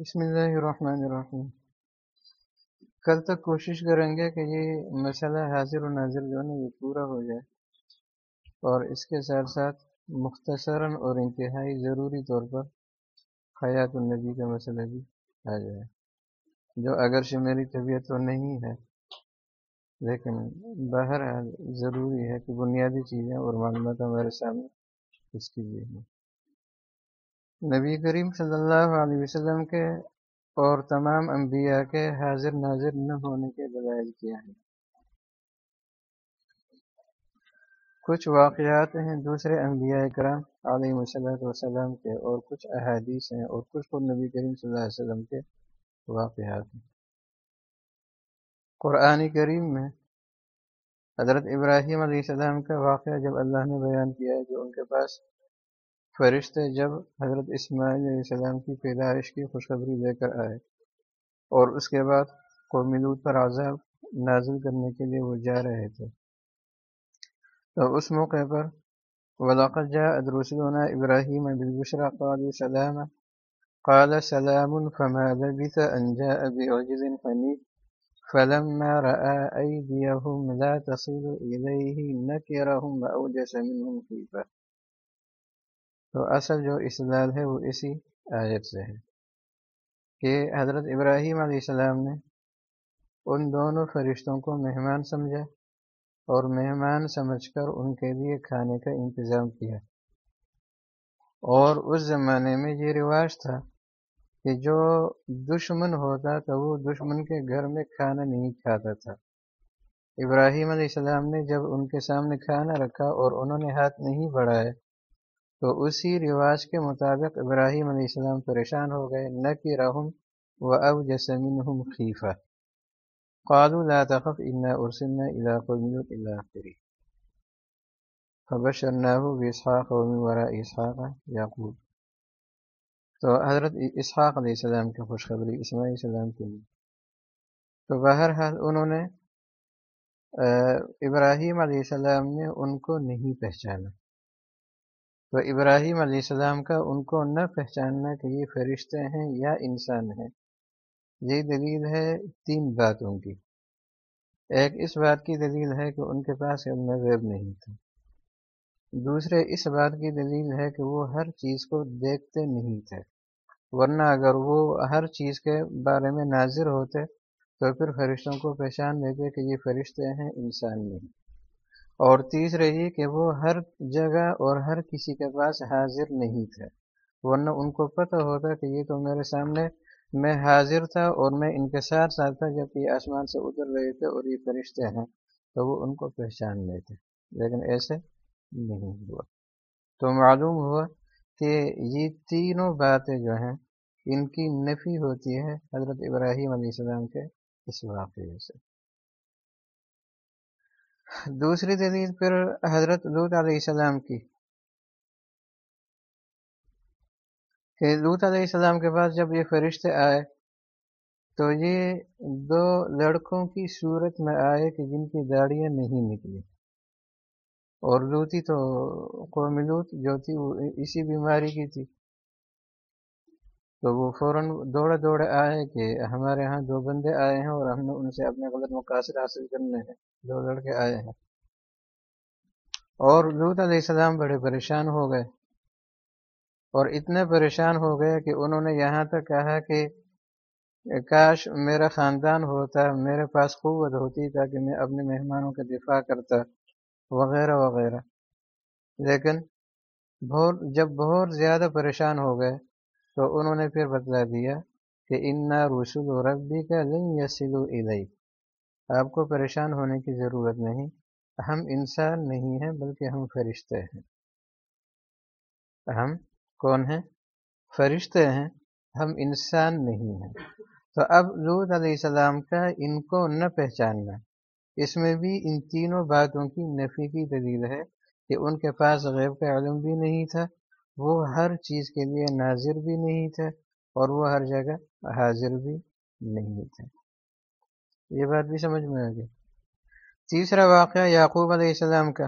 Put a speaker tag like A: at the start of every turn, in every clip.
A: بسم اللہ الرحمن الرحیم۔ کل تک کوشش کریں گے کہ یہ مسئلہ حاضر و ناظر جو ہے نا، یہ پورا ہو جائے۔ اور اس کے ساتھ ساتھ مختصراً اور انتہائی ضروری طور پر حیات النبی کا مسئلہ بھی آ جائے۔ جو اگرچہ میری طبیعت تو نہیں ہے، لیکن بہرحال ضروری ہے کہ بنیادی چیزیں اور معلومات ہمارے سامنے اس کی بھی ہیں نبی کریم صلی اللہ علیہ وسلم کے اور تمام انبیاء کے حاضر ناظر نہ ہونے کے دلائل کیا ہیں کچھ واقعات ہیں دوسرے انبیاء کرام علیہ وسلم وسلم کے اور کچھ احادیث ہیں اور کچھ خود نبی کریم صلی اللہ علیہ وسلم کے واقعات ہیں۔ قرآن کریم میں حضرت ابراہیم علیہ السلام کا واقعہ جب اللہ نے بیان کیا ہے جو ان کے پاس فرشتے جب حضرت اسماعیل علیہ السلام کی پیدائش کی خوشخبری لے کر آئے اور اس کے بعد قوملود پر عذاب نازل کرنے کے لیے وہ جا رہے تھے۔ تو اس موقع پر ولاقت جا ادرسلنا ابراہیم بالبشرا قال سلام قال سلام، فما لبث ان جاء بعجز حنيف فلما راى ايديهم لا تصل اليه نكرهم واوجس منهم خيفه تو اصل جو استدلال ہے وہ اسی آیت سے ہے کہ حضرت ابراہیم علیہ السلام نے ان دونوں فرشتوں کو مہمان سمجھا اور مہمان سمجھ کر ان کے لیے کھانے کا انتظام کیا۔ اور اس زمانے میں یہ رواج تھا کہ جو دشمن ہوتا تو وہ دشمن کے گھر میں کھانا نہیں کھاتا تھا۔ ابراہیم علیہ السلام نے جب ان کے سامنے کھانا رکھا اور انہوں نے ہاتھ نہیں بڑھائے تو اسی رواج کے مطابق ابراہیم علیہ السلام پریشان ہو گئے نہ کہ رحم و اب جسمین خیفہ۔ قالوا لا تخف، انا ارسلنا الى قوم الى اخره فبشرناه ومن وراء اسحاق یعقوب تو حضرت اسحاق علیہ السلام کی خوشخبری، اسماعیل السلام کے لیے تو بہرحال انہوں نے ابراہیم علیہ السلام نے ان کو نہیں پہچانا۔ تو ابراہیم علیہ السلام کا ان کو نہ پہچاننا کہ یہ فرشتے ہیں یا انسان ہیں۔ یہ دلیل ہے تین باتوں کی۔ ایک، اس بات کی دلیل ہے کہ ان کے پاس علم غیب نہیں تھا۔ دوسرے، اس بات کی دلیل ہے کہ وہ ہر چیز کو دیکھتے نہیں تھے۔ ورنہ اگر وہ ہر چیز کے بارے میں ناظر ہوتے تو پھر فرشتوں کو پہچان لیتے کہ یہ فرشتے ہیں، انسان نہیں۔ اور تیسرے یہ کہ وہ ہر جگہ اور ہر کسی کے پاس حاضر نہیں تھے۔ ورنہ ان کو پتہ ہوتا کہ یہ تو میرے سامنے میں حاضر تھا اور میں ان کے ساتھ ساتھ تھا جب یہ آسمان سے اتر رہے تھے اور یہ فرشتے ہیں، تو وہ ان کو پہچان لیتے لیکن ایسے نہیں ہوا۔ تو معلوم ہوا کہ یہ تینوں باتیں جو ہیں، ان کی نفی ہوتی ہے حضرت ابراہیم علیہ السلام کے اس واقعے سے۔ دوسری دلیل پھر حضرت لوت علیہ السلام کی کہ لوت علیہ السلام کے پاس جب یہ فرشتے آئے تو یہ دو لڑکوں کی صورت میں آئے کہ جن کی داڑیاں نہیں نکلی۔ اور لوتی تو قوم لوت جو تھی وہ اسی بیماری کی تھی۔ تو وہ فوراً دوڑے دوڑے آئے کہ ہمارے ہاں دو بندے آئے ہیں اور ہم نے ان سے اپنے غلط مقاصد حاصل کرنے ہیں۔ دو لڑکے آئے ہیں۔ اور لوت علیہ السلام بڑے پریشان ہو گئے۔ اور اتنے پریشان ہو گئے کہ انہوں نے یہاں تک کہا کہ کاش میرا خاندان ہوتا، میرے پاس قوت ہوتی تاکہ میں اپنے مہمانوں کا دفاع کرتا، وغیرہ وغیرہ۔ لیکن بہت، جب بہت زیادہ پریشان ہو گئے تو انہوں نے پھر بتلا دیا کہ انا رسول و ربی کا لن یسل آپ کو پریشان ہونے کی ضرورت نہیں۔ ہم انسان نہیں ہیں بلکہ ہم فرشتے ہیں۔ ہم کون ہیں؟ فرشتے ہیں۔ ہم انسان نہیں ہیں۔ تو اب لود علیہ السلام کا ان کو نہ پہچاننا۔ اس میں بھی ان تینوں باتوں کی نفی کی دلیل ہے کہ ان کے پاس غیب کا علم بھی نہیں تھا۔ وہ ہر چیز کے لیے ناظر بھی نہیں تھے اور وہ ہر جگہ حاضر بھی نہیں تھے۔ یہ بات بھی سمجھ میں آ گئی۔ تیسرا واقعہ یعقوب علیہ السلام کا۔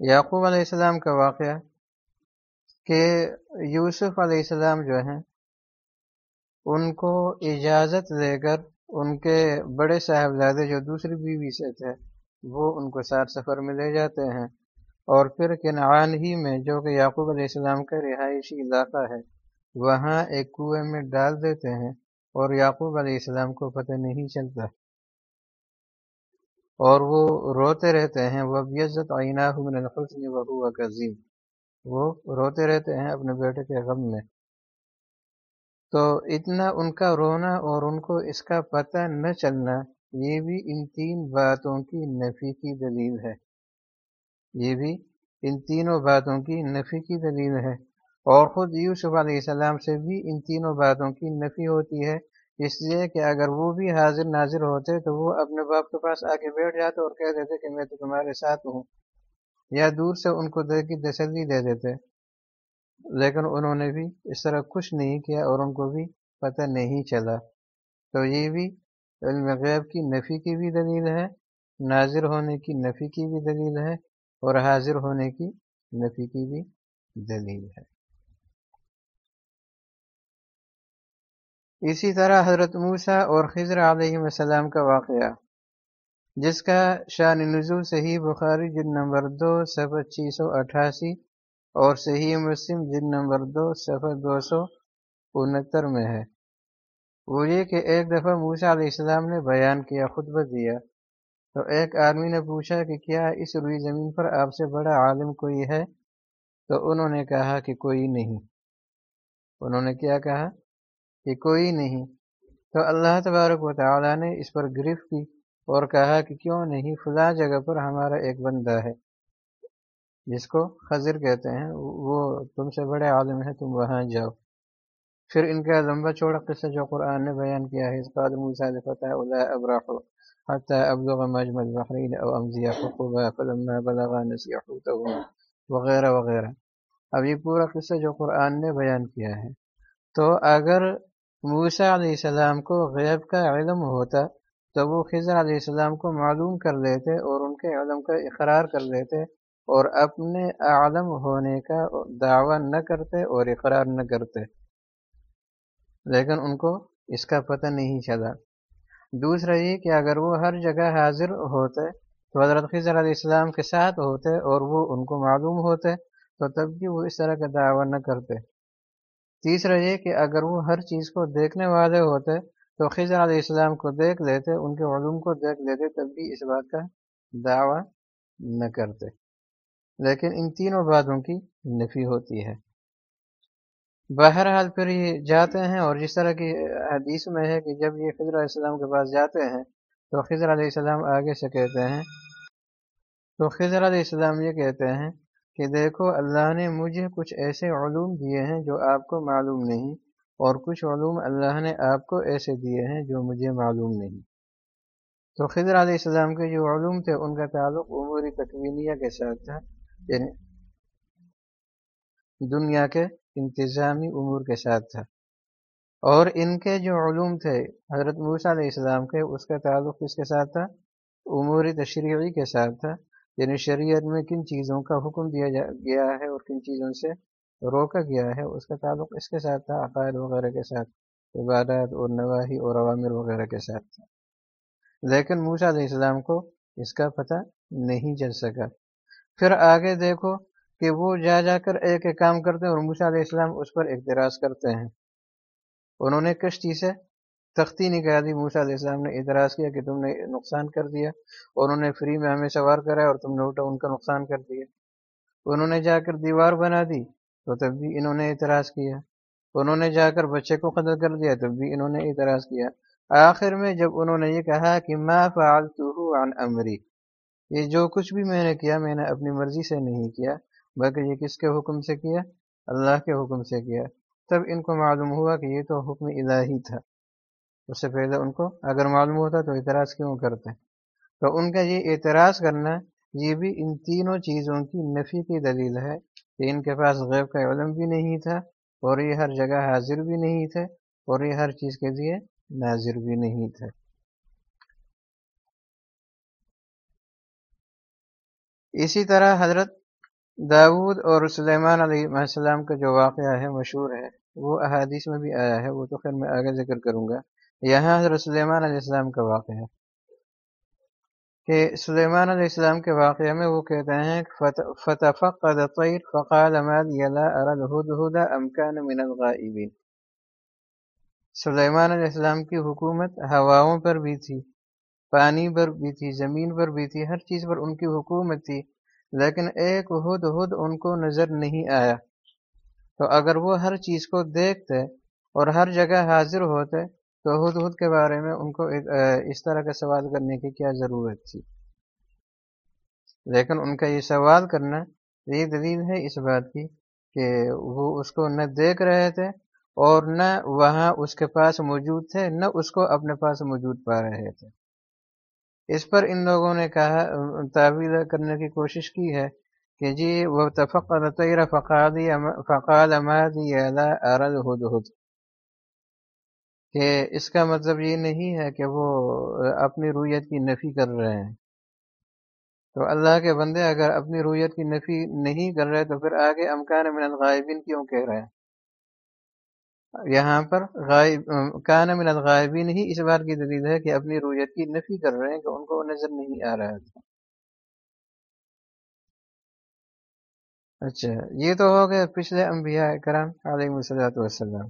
A: یعقوب علیہ السلام کا واقعہ کہ یوسف علیہ السلام جو ہیں، ان کو اجازت دے کر ان کے بڑے صاحبزادے جو دوسری بیوی سے تھے، وہ ان کو ساتھ سفر میں لے جاتے ہیں۔ اور پھر کنعان ہی میں جو کہ یعقوب علیہ السلام کا رہائشی علاقہ ہے، وہاں ایک کنویں میں ڈال دیتے ہیں اور یعقوب علیہ السلام کو پتہ نہیں چلتا۔ اور وہ روتے رہتے ہیں، وہ بیزت آئینہ من الحسن و عظیم وہ روتے رہتے ہیں اپنے بیٹے کے غم میں۔ تو اتنا ان کا رونا اور ان کو اس کا پتہ نہ چلنا، یہ بھی ان تین باتوں کی نفی کی دلیل ہے۔ یہ بھی ان تینوں باتوں کی نفی کی دلیل ہے۔ اور خود یوسف علیہ السلام سے بھی ان تینوں باتوں کی نفی ہوتی ہے۔ اس لیے کہ اگر وہ بھی حاضر ناظر ہوتے تو وہ اپنے باپ کے پاس آ کے بیٹھ جاتے اور کہہ دیتے کہ میں تو تمہارے ساتھ ہوں۔ یا دور سے ان کو دل کی تسلی دے دیتے۔ لیکن انہوں نے بھی اس طرح کچھ نہیں کیا اور ان کو بھی پتہ نہیں چلا۔ تو یہ بھی علم غیب کی نفی کی بھی دلیل ہے، ناظر ہونے کی نفی کی بھی دلیل ہے۔ اور حاضر ہونے کی نفی کی بھی دلیل ہے۔ اسی طرح حضرت موسیٰ اور خضر علیہ السلام کا واقعہ، جس کا شان نزول صحیح بخاری جن نمبر دو، صفحہ چھ سو اٹھاسی اور صحیح مسلم جن نمبر دو، صفحہ دو سو انہتر میں ہے۔ وہ یہ کہ ایک دفعہ موسیٰ علیہ السلام نے بیان کیا، خطبہ دیا۔ تو ایک آدمی نے پوچھا کہ کیا اس روئی زمین پر آپ سے بڑا عالم کوئی ہے؟ تو انہوں نے کہا کہ کوئی نہیں۔ انہوں نے کیا کہا؟ کہ کوئی نہیں۔ تو اللہ تبارک و تعالیٰ نے اس پر گرفت کی اور کہا کہ کیوں نہیں، فلاں جگہ پر ہمارا ایک بندہ ہے۔ جس کو خضر کہتے ہیں، وہ تم سے بڑے عالم ہے، تم وہاں جاؤ۔ پھر ان کا لمبا چوڑا قصہ جو قرآن نے بیان کیا ہے، اس قادر موسیٰ فتح اللہ ابراہ حتى أبلغ مجمع البحرين أو أمضي حقوبا فلما بلغا نسي حوتهما وغیرہ وغیرہ اب یہ پورا قصہ جو قرآن نے بیان کیا ہے۔ تو اگر موسیٰ علیہ السلام کو غیب کا علم ہوتا، تو وہ خضر علیہ السلام کو معلوم کر لیتے اور ان کے علم کا اقرار کر لیتے اور اپنے عالم ہونے کا دعویٰ نہ کرتے اور اقرار نہ کرتے۔ لیکن ان کو اس کا پتہ نہیں چلا۔ دوسرا یہ کہ اگر وہ ہر جگہ حاضر ہوتے، تو حضرت خضر علیہ السلام کے ساتھ ہوتے اور وہ ان کو معلوم ہوتے، تو تب بھی وہ اس طرح کا دعویٰ نہ کرتے۔ تیسرا یہ کہ اگر وہ ہر چیز کو دیکھنے والے ہوتے، تو خضر علیہ السلام کو دیکھ لیتے، ان کے علوم کو دیکھ لیتے، تب بھی اس بات کا دعویٰ نہ کرتے۔ لیکن ان تینوں باتوں کی نفی ہوتی ہے۔ بہرحال پھر یہ جاتے ہیں اور جس طرح کی حدیث میں ہے کہ جب یہ خضر علیہ السلام کے پاس جاتے ہیں تو خضر علیہ السلام آگے سے کہتے ہیں، تو خضر علیہ السلام یہ کہتے ہیں کہ دیکھو، اللہ نے مجھے کچھ ایسے علوم دیے ہیں جو آپ کو معلوم نہیں، اور کچھ علوم اللہ نے آپ کو ایسے دیے ہیں جو مجھے معلوم نہیں۔ تو خضر علیہ السلام کے جو علوم تھے، ان کا تعلق عموری تکوینیہ کے ساتھ تھا یعنی دنیا کے انتظامی امور کے ساتھ تھا۔ اور ان کے جو علوم تھے، حضرت موسیٰ علیہ السلام کے، اس کا تعلق کس کے ساتھ تھا؟ امور تشریعی کے ساتھ تھا۔ یعنی شریعت میں کن چیزوں کا حکم دیا گیا ہے اور کن چیزوں سے روکا گیا ہے، اس کا تعلق اس کے ساتھ تھا، عقائد وغیرہ کے ساتھ، عبادات اور نواحی اور عوامر وغیرہ کے ساتھ تھا۔ لیکن موسیٰ علیہ السلام کو اس کا پتہ نہیں چل سکا۔ پھر آگے دیکھو کہ وہ جا جا کر ایک ایک کام کرتے ہیں اور موسیٰ علیہ السلام اس پر اعتراض کرتے ہیں۔ انہوں نے کشتی سے تختی نکالی موسیٰ علیہ السلام نے اعتراض کیا کہ تم نے نقصان کر دیا انہوں نے فری میں ہمیں سوار کرا اور تم نے الٹا ان کا نقصان کر دیا۔ انہوں نے جا کر دیوار بنا دی تو تب بھی انہوں نے اعتراض کیا۔ انہوں نے جا کر بچے کو قتل کر دیا تب بھی انہوں نے اعتراض کیا۔ آخر میں جب انہوں نے یہ کہا کہ ما فعلتو عن امری، یہ جو کچھ بھی میں نے کیا، میں نے اپنی مرضی سے نہیں کیا۔ بلکہ یہ کس کے حکم سے کیا؟ اللہ کے حکم سے کیا۔ تب ان کو معلوم ہوا کہ یہ تو حکم الہی تھا۔ اس سے پہلے ان کو اگر معلوم ہوتا تو اعتراض کیوں کرتے؟ تو ان کا یہ اعتراض کرنا، یہ بھی ان تینوں چیزوں کی نفی کی دلیل ہے کہ ان کے پاس غیب کا علم بھی نہیں تھا اور یہ ہر جگہ حاضر بھی نہیں تھے اور یہ ہر چیز کے لیے ناظر بھی نہیں تھے۔ اسی طرح حضرت داود اور سلیمان علیہ السلام کا جو واقعہ ہے مشہور ہے، وہ احادیث میں بھی آیا ہے، وہ تو خیر میں آگے ذکر کروں گا۔ یہاں حضرت سلیمان علیہ السلام کا واقعہ ہے۔ کہ سلیمان علیہ السلام کے واقعے میں وہ کہتے ہیں فتح فقد طیر فقال يلا ارد هدهد ام كان من الغائبین۔ سلیمان علیہ السلام کی حکومت ہواؤں پر بھی تھی، پانی پر بھی تھی، زمین پر بھی تھی، ہر چیز پر ان کی حکومت تھی۔ لیکن ایک ہد ہد ان کو نظر نہیں آیا۔ تو اگر وہ ہر چیز کو دیکھتے اور ہر جگہ حاضر ہوتے، تو ہد ہد کے بارے میں ان کو اس طرح کا سوال کرنے کی کیا ضرورت تھی؟ لیکن ان کا یہ سوال کرنا یہ دلیل ہے اس بات کی کہ وہ اس کو نہ دیکھ رہے تھے اور نہ وہاں اس کے پاس موجود تھے، نہ اس کو اپنے پاس موجود پا رہے تھے۔ اس پر ان لوگوں نے کہا، تعویل کرنے کی کوشش کی ہے کہ جی وہ تفقیر فقادی فقاد امادی ارد ہد ہد کہ اس کا مطلب یہ نہیں ہے کہ وہ اپنی رویت کی نفی کر رہے ہیں۔ تو اللہ کے بندے اگر اپنی رویت کی نفی نہیں کر رہے تو پھر آگے امکان من الغائبین کیوں کہہ رہے ہیں؟ یہاں پر غائب کان من الغائبین ہی اس بات کی دلیل ہے کہ اپنی رویت کی نفی کر رہے ہیں کہ ان کو نظر نہیں آ رہا تھا۔ اچھا یہ تو ہو گیا پچھلے انبیاء کرام علیہ وسلات وسلم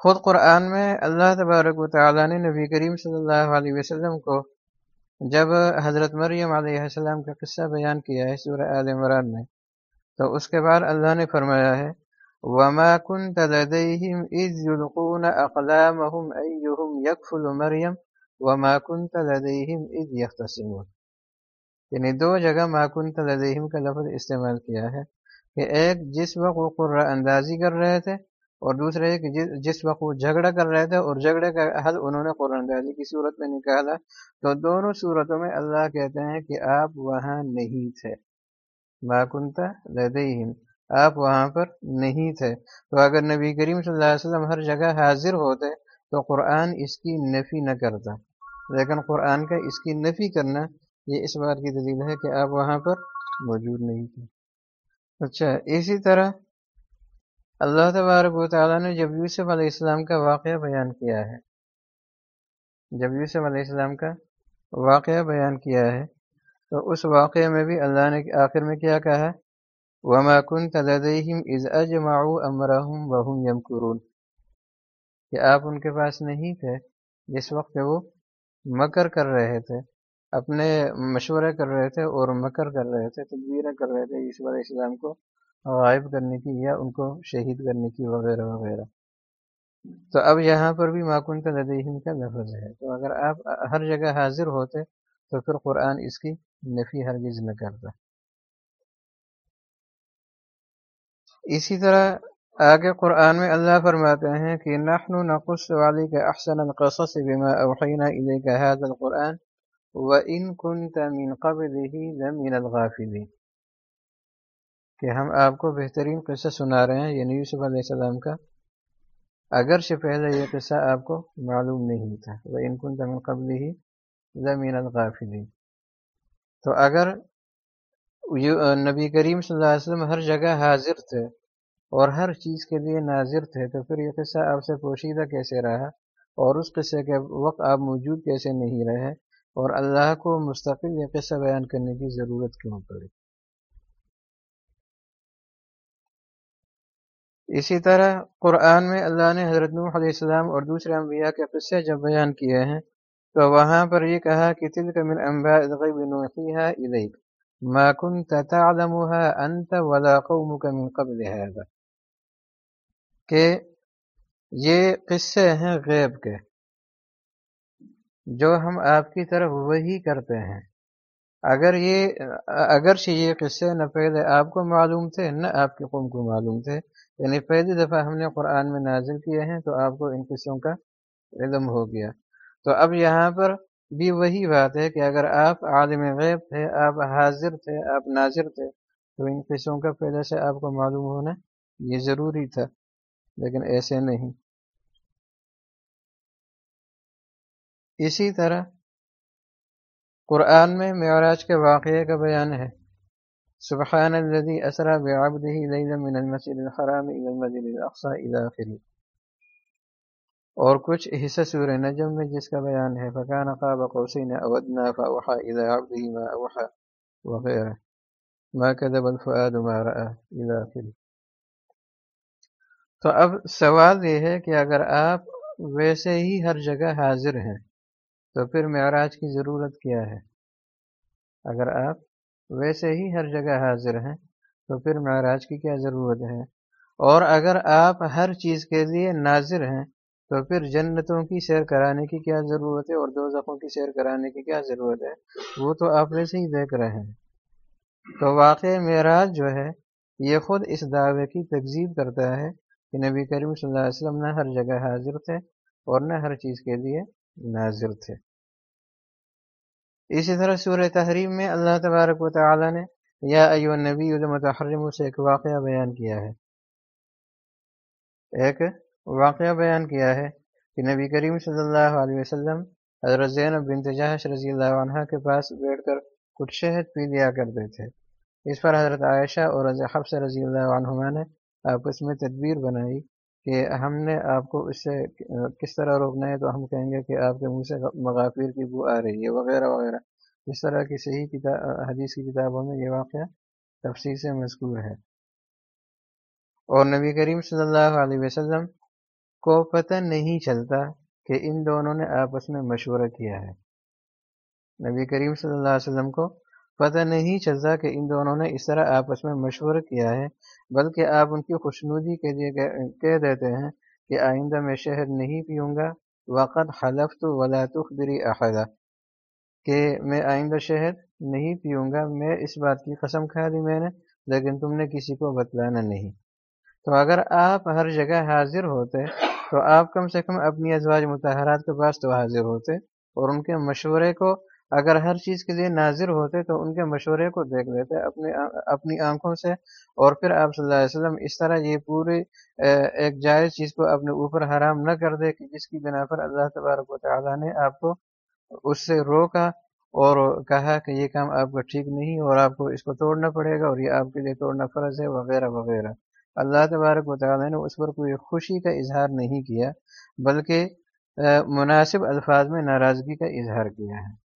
A: خود قرآن میں اللہ تبارک و تعالیٰ نے نبی کریم صلی اللہ علیہ وسلم کو جب حضرت مریم علیہ السلام کا قصہ بیان کیا ہے سورہ آل عمران میں، تو اس کے بعد اللہ نے فرمایا ہے وما كنت لديهم إذ يلقون أقلامهم أيهم يكفل مريم وما كنت لديهم إذ يختصمون یعنی دو جگہ ما كنت لديهم کا لفظ استعمال کیا ہے کہ ایک جس وقت وہ قرآ اندازی کر رہے تھے اور دوسرے کہ جس وقت وہ جھگڑا کر رہے تھے اور جھگڑے کا حل انہوں نے قرآن اندازی کی صورت میں نکالا تو دونوں صورتوں میں اللہ کہتے ہیں کہ آپ وہاں نہیں تھے ما كنت لديهم آپ وہاں پر نہیں تھے۔ تو اگر نبی کریم صلی اللہ علیہ وسلم ہر جگہ حاضر ہوتے تو قرآن اس کی نفی نہ کرتا۔ لیکن قرآن کا اس کی نفی کرنا یہ اس بات کی دلیل ہے کہ آپ وہاں پر موجود نہیں تھے۔ اچھا اسی طرح اللہ تبارک و تعالیٰ نے جب یوسف علیہ السلام کا واقعہ بیان کیا ہے، جب یوسف علیہ السلام کا واقعہ بیان کیا ہے، تو اس واقعے میں بھی اللہ نے آخر میں کیا کہا؟ ہے وما كنت لديهم اذ اجمعوا امرهم وهم يمكرون۔ کہ آپ ان کے پاس نہیں تھے، جس وقت وہ مکر کر رہے تھے، اپنے مشورے کر رہے تھے اور مکر کر رہے تھے، تدبیریں کر رہے تھے عیسی علیہ السلام کو غائب کرنے کی یا ان کو شہید کرنے کی وغیرہ وغیرہ۔ تو اب یہاں پر بھی ماکن کا لدیہم کا لفظ ہے۔ تو اگر آپ ہر جگہ حاضر ہوتے تو پھر قرآن اس کی نفی ہرگز نہ کرتا۔ اسی طرح آگے قرآن میں اللہ فرماتے ہیں کہ نحن نقص والی کے احسن القصص بما اوحینا الیک هذا القرآن وان كنت من قبله لمن الغافلین کہ ہم آپ کو بہترین قصہ سنا رہے ہیں یعنی یوسف علیہ السلام کا۔ اگر سے پہلے یہ قصہ آپ کو معلوم نہیں تھا۔ وان كنت من قبله لمن الغافلین تو اگر نبی کریم صلی اللہ علیہ وسلم ہر جگہ حاضر تھے اور ہر چیز کے لیے ناظر تھے تو پھر یہ قصہ آپ سے پوشیدہ کیسے رہا اور اس قصے کے وقت آپ موجود کیسے نہیں رہے اور اللہ کو مستقل یہ قصہ بیان کرنے کی ضرورت کیوں پڑی؟ اسی طرح قرآن میں اللہ نے حضرت نوح علیہ السلام اور دوسرے انبیاء کے قصے جب بیان کیے ہیں تو وہاں پر یہ کہا کہ تل کا من انباء الغیب نوحیها الیک، ما كنت تعلمها انت ولا قومك من قبل هذا۔ کہ یہ قصے ہیں غیب کے، جو ہم آپ کی طرف وہی کرتے ہیں۔ اگر یہ، اگرچہ یہ قصے نہ پہلے آپ کو معلوم تھے، نہ آپ کے قوم کو معلوم تھے یعنی پہلی دفعہ ہم نے قرآن میں نازل کیے ہیں تو آپ کو ان قصوں کا علم ہو گیا۔ تو اب یہاں پر بھی وہی بات ہے کہ اگر آپ عالم غیب تھے، آپ حاضر تھے، آپ ناظر تھے، تو ان قصوں کا پہلے سے آپ کو معلوم ہونا یہ ضروری تھا۔ لیکن ایسے نہیں۔ اسی طرح قرآن میں معراج کے واقعے کا بیان ہے۔ سبحان الذي اسرا بعبده ليلا من المسجد الحرام الى المسجد الاقصى الى اخره اور کچھ حصہ سورہ نجم میں جس کا بیان ہے، فکان قاب قوسین او ادنا فاوحى الى عبده ما اوحى وغيره ما كذب الفؤاد ما راى الى اخره تو اب سوال یہ ہے کہ اگر آپ ویسے ہی ہر جگہ حاضر ہیں، تو پھر معراج کی ضرورت کیا ہے؟ اگر آپ ویسے ہی ہر جگہ حاضر ہیں، تو پھر معراج کی کیا ضرورت ہے؟ اور اگر آپ ہر چیز کے لیے ناظر ہیں، تو پھر جنتوں کی سیر کرانے کی کیا ضرورت ہے اور دو زخوں کی سیر کرانے کی کیا ضرورت ہے؟ وہ تو آپ ویسے ہی دیکھ رہے ہیں۔ تو واقع معراج جو ہے، یہ خود اس دعوے کی تکزیب کرتا ہے کہ نبی کریم صلی اللہ علیہ وسلم نہ ہر جگہ حاضر تھے اور نہ ہر چیز کے لیے ناظر تھے۔ اسی طرح سورہ تحریم میں اللہ تبارک و تعالی نے یا ایو نبی المتحرم سے ایک واقعہ بیان کیا ہے۔ ایک واقعہ بیان کیا ہے کہ نبی کریم صلی اللہ علیہ وسلم حضرت زینب بنت جہش رضی اللہ عنہ کے پاس بیٹھ کر کچھ شہد پی لیا کرتے تھے۔ اس پر حضرت عائشہ اور حفص رضی اللہ عنہما نے آپس میں تدبیر بنائی کہ ہم نے آپ کو اس سے کس طرح روکنا ہے تو ہم کہیں گے کہ آپ کے منہ سے مغافیر کی بو آ رہی ہے، وغیرہ وغیرہ۔ اس طرح کی صحیح کتاب، حدیث کی کتابوں میں یہ واقعہ تفصیل سے مذکور ہے۔ اور نبی کریم صلی اللہ علیہ وسلم کو پتہ نہیں چلتا کہ ان دونوں نے آپس میں مشورہ کیا ہے۔ نبی کریم صلی اللہ علیہ وسلم کو پتہ نہیں چلتا کہ ان دونوں نے اس طرح آپس میں مشورہ کیا ہے، بلکہ آپ ان کی خوشنودی کے لیے کہہ دیتے ہیں کہ آئندہ میں شہر نہیں پیوں گا وقت حلف تو ولا تخبری احدہ کہ میں آئندہ شہر نہیں پیوں گا، میں اس بات کی قسم کھا دی میں نے، لیکن تم نے کسی کو بتلانا نہیں۔ تو اگر آپ ہر جگہ حاضر ہوتے، تو آپ کم سے کم اپنی ازواج متحرات کے پاس تو حاضر ہوتے، اور ان کے مشورے کو اگر ہر چیز کے لیے ناظر ہوتے تو ان کے مشورے کو دیکھ لیتے اپنی اپنی آنکھوں سے۔ اور پھر آپ صلی اللہ علیہ وسلم اس طرح یہ پوری ایک جائز چیز کو اپنے اوپر حرام نہ کر دے کہ جس کی بنا پر اللہ تبارک و تعالیٰ نے آپ کو اس سے روکا اور کہا کہ یہ کام آپ کا ٹھیک نہیں اور آپ کو اس کو توڑنا پڑے گا اور یہ آپ کے لیے توڑنا فرض ہے، وغیرہ وغیرہ۔ اللہ تبارک و تعالیٰ نے اس پر کوئی خوشی کا اظہار نہیں کیا، بلکہ مناسب الفاظ میں ناراضگی کا اظہار کیا ہے۔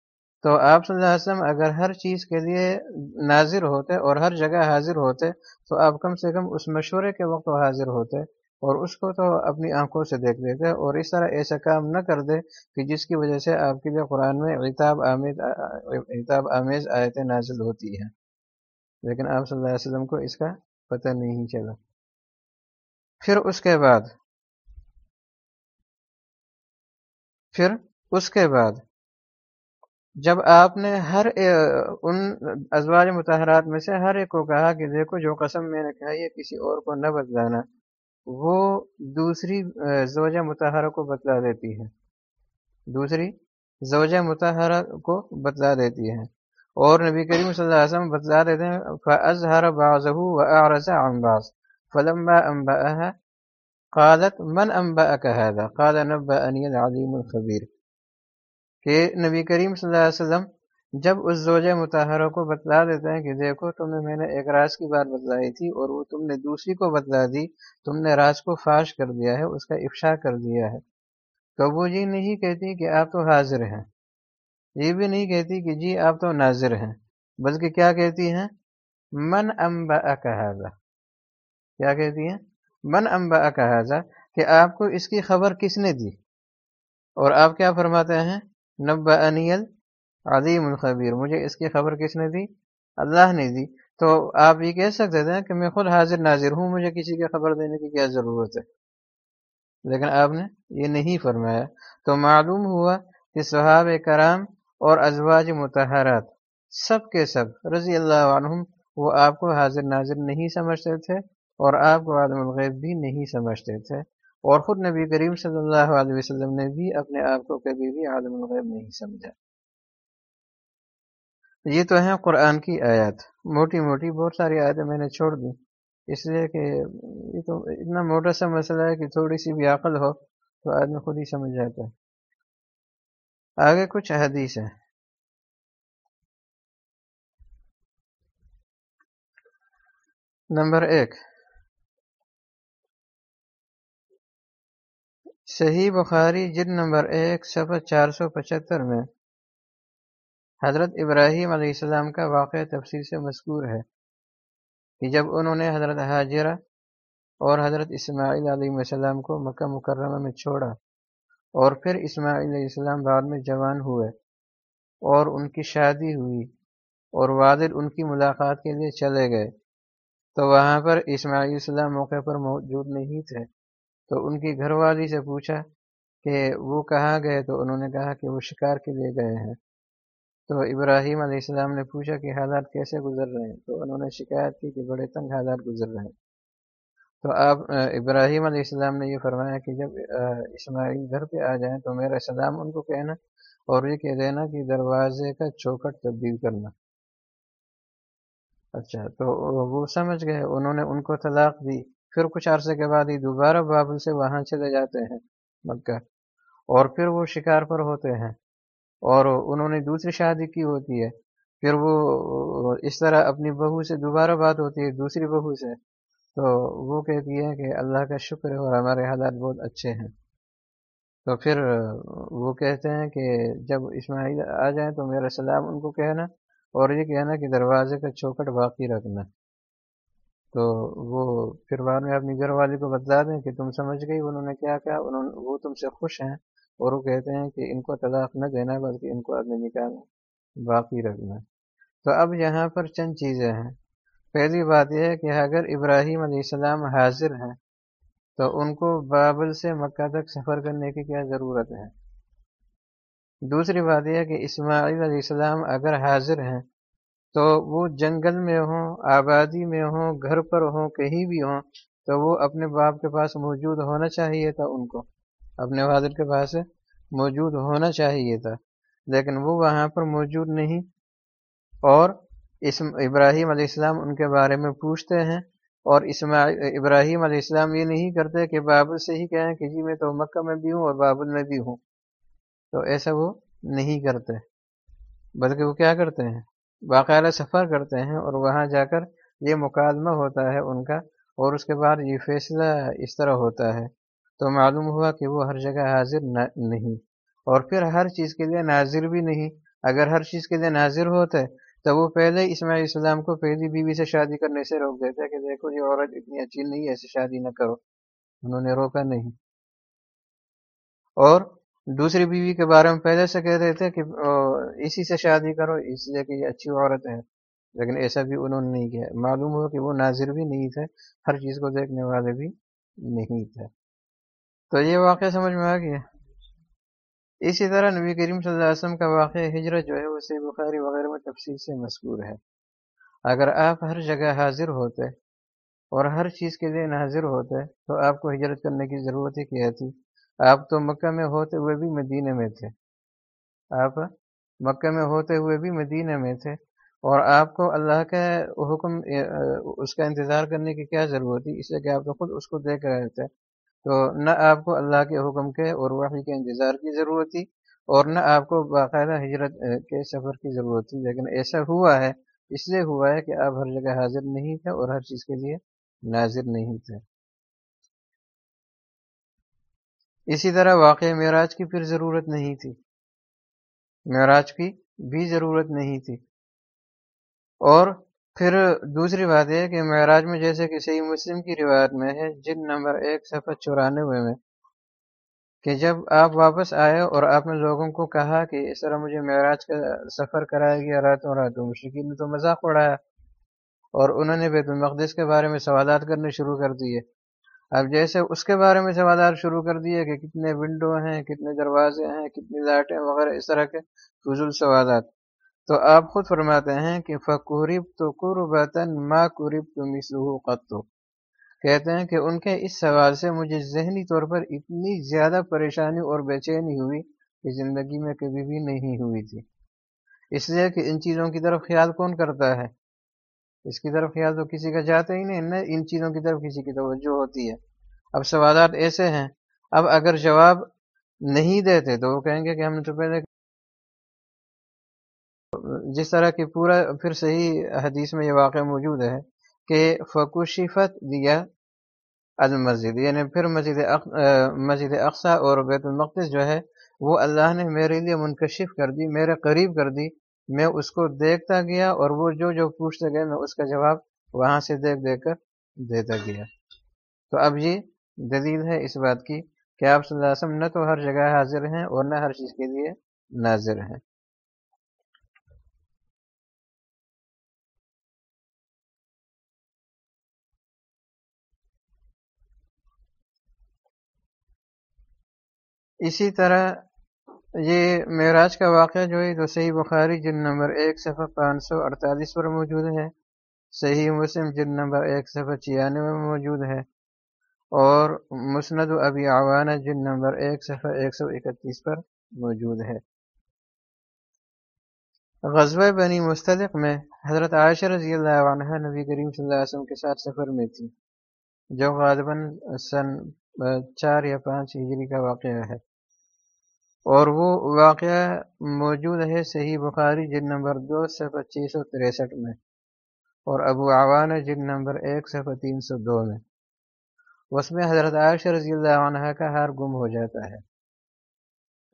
A: تو آپ صلی اللہ علیہ وسلم اگر ہر چیز کے لیے ناظر ہوتے اور ہر جگہ حاضر ہوتے، تو آپ کم سے کم اس مشورے کے وقت حاضر ہوتے اور اس کو تو اپنی آنکھوں سے دیکھ لیتے اور اس طرح ایسا کام نہ کر دے کہ جس کی وجہ سے آپ کے لیے قرآن میں اعتاب آمیز اعتاب آمیز آیتیں نازل ہوتی ہیں۔ لیکن آپ صلی اللہ علیہ وسلم کو اس کا پتہ نہیں چلا۔ پھر اس کے بعد، پھر اس کے بعد جب آپ نے ہر ان ازواج متحرات میں سے ہر ایک کو کہا کہ دیکھو جو قسم میں نے کہا یہ کسی اور کو نہ بدلانا، وہ دوسری زوجہ متحرہ کو بتلا دیتی ہے۔ دوسری، زوجہ متحرہ کو بتلا دیتی ہے۔ اور نبی کریم صلی اللہ علیہ وسلم بتلا دیتے ہیں فَأَزْهَرَ بَعْضَهُ وَأَعْرَزَ عَنْ بَعْض۔ فلما انبأها قالت من انبأك هذا؟ قال نبأني العليم الخبير۔ کہ نبی کریم صلی اللہ علیہ وسلم جب اس زوجہ متحرہ کو بتلا دیتے ہیں کہ دیکھو تمہیں میں نے ایک راز کی بات بتلائی تھی اور وہ تم نے دوسری کو بتلا دی، تم نے راز کو فاش کر دیا ہے، اس کا افشا کر دیا ہے۔ تو وہ جی نہیں کہتی کہ آپ تو حاضر ہیں۔ یہ بھی نہیں کہتی کہ جی آپ تو ناظر ہیں، بلکہ کیا کہتی ہیں؟ من امبا هذا۔ کیا کہتی ہیں؟ من امبا کہ آپ کو اس کی خبر کس نے دی؟ اور آپ کیا فرماتے ہیں؟ نبا انیل عظیم الخبیر مجھے اس کی خبر کس نے دی؟ اللہ نے دی. تو آپ یہ کہہ سکتے تھے کہ میں خود حاضر ناظر ہوں، مجھے کسی کی خبر دینے کی کیا ضرورت ہے؟ لیکن آپ نے یہ نہیں فرمایا. تو معلوم ہوا کہ صحاب کرام اور ازواج متحرات سب کے سب رضی اللہ عنہم وہ آپ کو حاضر ناظر نہیں سمجھتے تھے اور آپ کو عالم الغیب بھی نہیں سمجھتے تھے۔ اور خود نبی کریم صلی اللہ علیہ وسلم نے بھی اپنے آپ کو کبھی بھی عالم الغیب نہیں سمجھا۔ یہ تو ہیں قرآن کی آیات۔ موٹی موٹی بہت ساری آیتیں میں نے چھوڑ دی۔ اس لیے کہ یہ تو اتنا موٹا سا مسئلہ ہے کہ تھوڑی سی بھی عقل ہو تو آدمی خود ہی سمجھ جاتا ہے۔ آگے کچھ حدیث ہیں۔ نمبر ایک۔ صحیح بخاری جد نمبر ایک، صفحہ چار سو پچہتر میں۔ حضرت ابراہیم علیہ السلام کا واقعہ تفصیل سے مذکور ہے کہ جب انہوں نے حضرت حاجرہ اور حضرت اسماعیل علیہ السلام کو مکہ مکرمہ میں چھوڑا اور پھر اسماعیل علیہ السلام بعد میں جوان ہوئے اور ان کی شادی ہوئی اور والد ان کی ملاقات کے لیے چلے گئے، تو وہاں پر اسماعیل السلام موقع پر موجود نہیں تھے۔ تو ان کی گھر والی سے پوچھا کہ وہ کہاں گئے تو انہوں نے کہا کہ وہ شکار کے لیے گئے ہیں۔ تو ابراہیم علیہ السلام نے پوچھا کہ حالات کیسے گزر رہے ہیں؟ تو انہوں نے شکایت کی کہ بڑے تنگ حالات گزر رہے ہیں۔ تو آپ، ابراہیم علیہ السلام نے یہ فرمایا کہ جب اسماعیل گھر پہ آ جائیں تو میرا سلام ان کو کہنا اور یہ کہہ دینا کہ دروازے کا چوکٹ تبدیل کرنا۔ اچھا تو وہ سمجھ گئے، انہوں نے ان کو طلاق دی۔ پھر کچھ عرصے کے بعد ہی دوبارہ بابل سے وہاں چلے جاتے ہیں مکہ، اور پھر وہ شکار پر ہوتے ہیں، اور انہوں نے دوسری شادی کی ہوتی ہے۔ پھر وہ اس طرح اپنی بہو سے دوبارہ بات ہوتی ہے، دوسری بہو سے۔ تو وہ کہتی ہے کہ اللہ کا شکر ہے اور ہمارے حالات بہت اچھے ہیں۔ تو پھر وہ کہتے ہیں کہ جب اسماعیل آ جائیں تو میرا سلام ان کو کہنا اور یہ کہنا کہ دروازے کا چوکٹ باقی رکھنا۔ تو وہ پھر بعد میں اپنی گھر والی کو بتلا دیں کہ تم سمجھ گئی انہوں نے کیا کہا انہوں نے وہ تم سے خوش ہیں اور وہ کہتے ہیں کہ ان کو طلاق نہ دینا بلکہ ان کو اپنے نکاح میں باقی رکھنا۔ تو اب یہاں پر چند چیزیں ہیں۔ پہلی بات یہ ہے کہ اگر ابراہیم علیہ السلام حاضر ہیں تو ان کو بابل سے مکہ تک سفر کرنے کی کیا ضرورت ہے؟ دوسری بات یہ ہے کہ اسماعیل علیہ السلام اگر حاضر ہیں تو وہ جنگل میں ہوں، آبادی میں ہوں، گھر پر ہوں، کہیں بھی ہوں، تو وہ اپنے باپ کے پاس موجود ہونا چاہیے تھا ان کو۔ اپنے والد کے پاس موجود ہونا چاہیے تھا، لیکن وہ وہاں پر موجود نہیں۔ اور اسم، ابراہیم علیہ السلام ان کے بارے میں پوچھتے ہیں، اور ابراہیم علیہ السلام یہ نہیں کرتے کہ بابل سے ہی کہیں کہ جی میں تو مکہ میں بھی ہوں اور بابل میں بھی ہوں۔ تو ایسا وہ نہیں کرتے، بلکہ وہ کیا کرتے ہیں؟ باقاعدہ سفر کرتے ہیں اور وہاں جا کر یہ مکالمہ ہوتا ہے ان کا اور اس کے بعد یہ فیصلہ اس طرح ہوتا ہے۔ تو معلوم ہوا کہ وہ ہر جگہ حاضر نہیں۔ اور پھر ہر چیز کے لیے ناظر بھی نہیں۔ اگر ہر چیز کے لیے ناظر ہوتے تو وہ پہلے اسماعیل السلام کو پہلی بیوی سے شادی کرنے سے روک دیتے کہ دیکھو یہ عورت اتنی اچھی نہیں ہے ایسے شادی نہ کرو۔ انہوں نے روکا نہیں۔ اور دوسری بیوی کے بارے میں پہلے سے کہہ رہے تھے کہ اسی سے شادی کرو اس لیے کہ یہ اچھی عورت ہے۔ لیکن ایسا بھی انہوں نے نہیں کیا۔ معلوم ہوا کہ وہ ناظر بھی نہیں تھے، ہر چیز کو دیکھنے والے بھی نہیں تھے۔ تو یہ واقعہ سمجھ میں آ گیا۔ اسی طرح نبی کریم صلی اللہ علیہ وسلم کا واقعہ ہجرت جو ہے اسے بخاری وغیرہ میں تفصیل سے مذکور ہے۔ اگر آپ ہر جگہ حاضر ہوتے اور ہر چیز کے لیے حاضر ہوتے، تو آپ کو ہجرت کرنے کی ضرورت ہی کیا تھی؟ آپ تو مکہ میں ہوتے ہوئے بھی مدینہ میں تھے۔ آپ مکہ میں ہوتے ہوئے بھی مدینہ میں تھے۔ اور آپ کو اللہ کا حکم، اس کا انتظار کرنے کی کیا ضرورت تھی؟ اس لیے کہ آپ تو خود اس کو دیکھ رہے تھے۔ تو نہ آپ کو اللہ کے حکم کے اور وحی کے انتظار کی ضرورت تھی اور نہ آپ کو باقاعدہ ہجرت کے سفر کی ضرورت تھی۔ لیکن ایسا ہوا ہے، اس لیے ہوا ہے کہ آپ ہر جگہ حاضر نہیں تھے اور ہر چیز کے لیے ناظر نہیں تھے۔ اسی طرح واقع معراج کی پھر ضرورت نہیں تھی۔ معراج کی بھی ضرورت نہیں تھی۔ اور پھر دوسری بات یہ کہ معراج میں جیسے کہ صحیح مسلم کی روایت میں ہے جن نمبر ایک، صفحہ چورانوے میں، کہ جب آپ واپس آئے اور آپ نے لوگوں کو کہا کہ اس طرح مجھے معراج کا سفر کرایا گیا راتوں راتوں مشرقین نے تو مذاق اڑایا اور انہوں نے بیت المقدس کے بارے میں سوالات کرنے شروع کر دیے۔ اب جیسے اس کے بارے میں سوالات شروع کر دیے کہ کتنے ونڈو ہیں، کتنے دروازے ہیں، کتنی لائٹیں وغیرہ، اس طرح کے فضول سوالات تو آپ خود فرماتے ہیں کہ فقورب تو قربتاً ما قرب تو مسلو قطو کہتے ہیں کہ ان کے اس سوال سے مجھے ذہنی طور پر اتنی زیادہ پریشانی اور بے چینی ہوئی کہ زندگی میں کبھی بھی نہیں ہوئی تھی۔ اس لیے کہ ان چیزوں کی طرف خیال کون کرتا ہے؟ اس کی طرف خیال تو کسی کا جاتا ہی نہیں، نہ ان چیزوں کی طرف کسی کی توجہ ہوتی ہے۔ اب سوالات ایسے ہیں، اب اگر جواب نہیں دیتے تو وہ کہیں گے کہ ہم نے تو پہلے جس طرح کی پورا پھر صحیح حدیث میں یہ واقعہ موجود ہے کہ فکوشفت دیا المسجد یعنی پھر مسجد مسجد اقسا اور بیت المقدس جو ہے، وہ اللہ نے میرے لیے منکشف کر دی، میرے قریب کر دی۔ میں اس کو دیکھتا گیا اور وہ جو جو پوچھتے گئے میں اس کا جواب وہاں سے دیکھ دیکھ کر دیتا گیا۔ تو اب یہ دلیل ہے اس بات کی کہ آپ صلی اللہ علیہ وسلم نہ تو ہر جگہ حاضر ہیں اور نہ ہر چیز کے لیے ناظر ہیں۔ اسی طرح یہ معراج کا واقعہ جو ہے تو صحیح بخاری جن نمبر ایک، صفحہ پانچ سو اڑتالیس پر موجود ہے۔ صحیح مسلم جن نمبر ایک، صفحہ چھیانوے میں موجود ہے۔ اور مسند و ابی عوانہ جن نمبر ایک، صفحہ ایک سو اکتیس پر موجود ہے۔ غزوہ بنی مستلق میں حضرت عائشہ رضی اللہ عنہ نبی کریم صلی اللہ علیہ وسلم کے ساتھ سفر میں تھی، جو غالباً سن چار یا پانچ ہجری کا واقعہ ہے۔ اور وہ واقعہ موجود ہے صحیح بخاری جن نمبر دو سے پچیس سو تریسٹھ میں اور ابو عوان جن نمبر ایک سے تین سو دو میں۔ اس میں حضرت عائشہ رضی اللہ عنہ کا ہار گم ہو جاتا ہے۔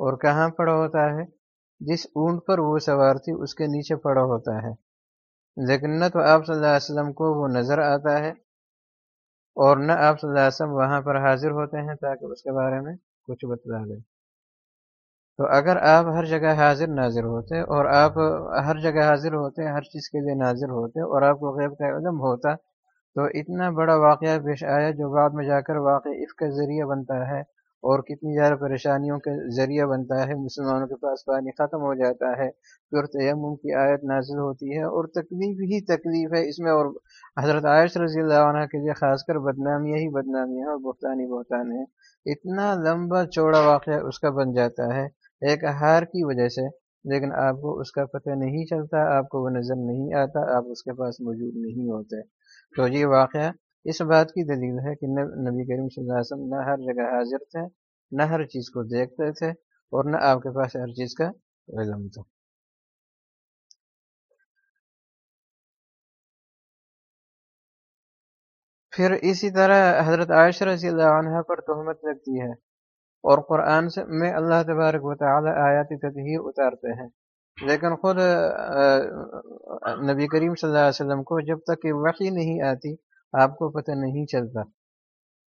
A: اور کہاں پڑا ہوتا ہے؟ جس اونٹ پر وہ سوار تھی، اس کے نیچے پڑا ہوتا ہے۔ لیکن نہ تو آپ صلی اللہ علیہ وسلم کو وہ نظر آتا ہے اور نہ آپ صلی اللہ علیہ وسلم وہاں پر حاضر ہوتے ہیں تاکہ اس کے بارے میں کچھ بتلا دیں۔ تو اگر آپ ہر جگہ حاضر ناظر ہوتے اور آپ ہر جگہ حاضر ہوتے، ہر چیز کے لیے ناظر ہوتے اور آپ کو غیب کا علم ہوتا، تو اتنا بڑا واقعہ پیش آیا جو بعد میں جا کر واقع اس کا ذریعہ بنتا ہے اور کتنی زیادہ پریشانیوں کے ذریعہ بنتا ہے، مسلمانوں کے پاس پانی ختم ہو جاتا ہے پھر تیمم کی آیت نازل ہوتی ہے اور تکلیف ہی تکلیف ہے اس میں اور حضرت عائش رضی اللہ عنہ کے لیے خاص کر بدنامی ہی بدنامی ہے اور بہتانی بہتان ہے۔ اتنا لمبا چوڑا واقعہ اس کا بن جاتا ہے۔ ایک ہار کی وجہ سے، لیکن آپ کو اس کا پتہ نہیں چلتا، آپ کو وہ نظر نہیں آتا، آپ اس کے پاس موجود نہیں ہوتے۔ تو یہ واقعہ اس بات کی دلیل ہے کہ نبی کریم صلی اللہ علیہ وسلم نہ ہر جگہ حاضر تھے، نہ ہر چیز کو دیکھتے تھے اور نہ آپ کے پاس ہر چیز کا علم تھا۔ پھر اسی طرح حضرت عائشہ رضی اللہ عنہ پر تہمت لگتی ہے۔ اور قرآن سے میں اللہ تبارک و تعالی آیات تطہیر اتارتے ہیں۔ لیکن خود نبی کریم صلی اللہ علیہ وسلم کو جب تک کہ وحی نہیں آتی، آپ کو پتہ نہیں چلتا۔